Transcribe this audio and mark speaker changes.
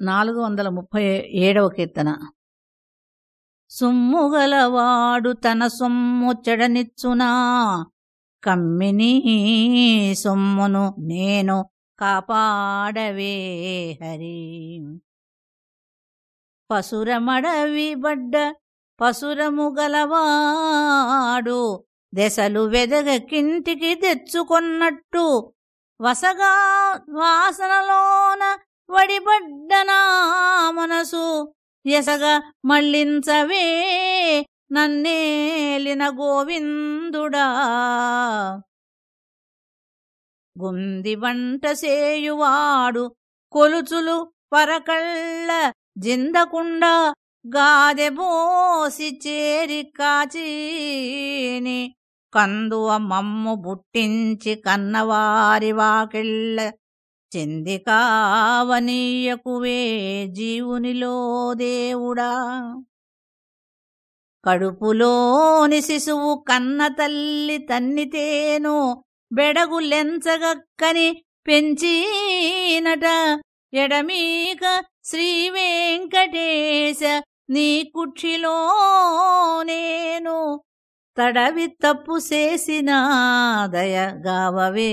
Speaker 1: నాలుగు వందల ముప్పై ఏడవ కీర్తన. సొమ్ముగలవాడు తన సొమ్ము చెడనిచ్చునా? కమ్మిని సొమ్మును నేను కాపాడవే హరి. పసురమడవి బడ్డ పసురము గలవాడు దెసలు వెదగకింటికి తెచ్చుకొన్నట్టు వసగా వాసనలోన వడిబడ్డనా మనసు ఎసగ మళ్ళించవే నన్నేలిన గోవిందుడా. గుంది వంట సేయువాడు కొలుచులు పరకళ్ళ జిందకుండా గాదెబోసి చేరి కాచీని కందువ మమ్ము బుట్టించి కన్నవారి వాకిళ్ళ చెంది కావనీయకువే జీవునిలో దేవుడా. కడుపులోని శిశువు కన్న తల్లి తన్నితేను బెడగులెంచగక్కని పెంచినట. ఎడమీక శ్రీ వెంకటేశ నీ కుక్షిలో నేను తడవి తప్పు చేసిన దయగావవే.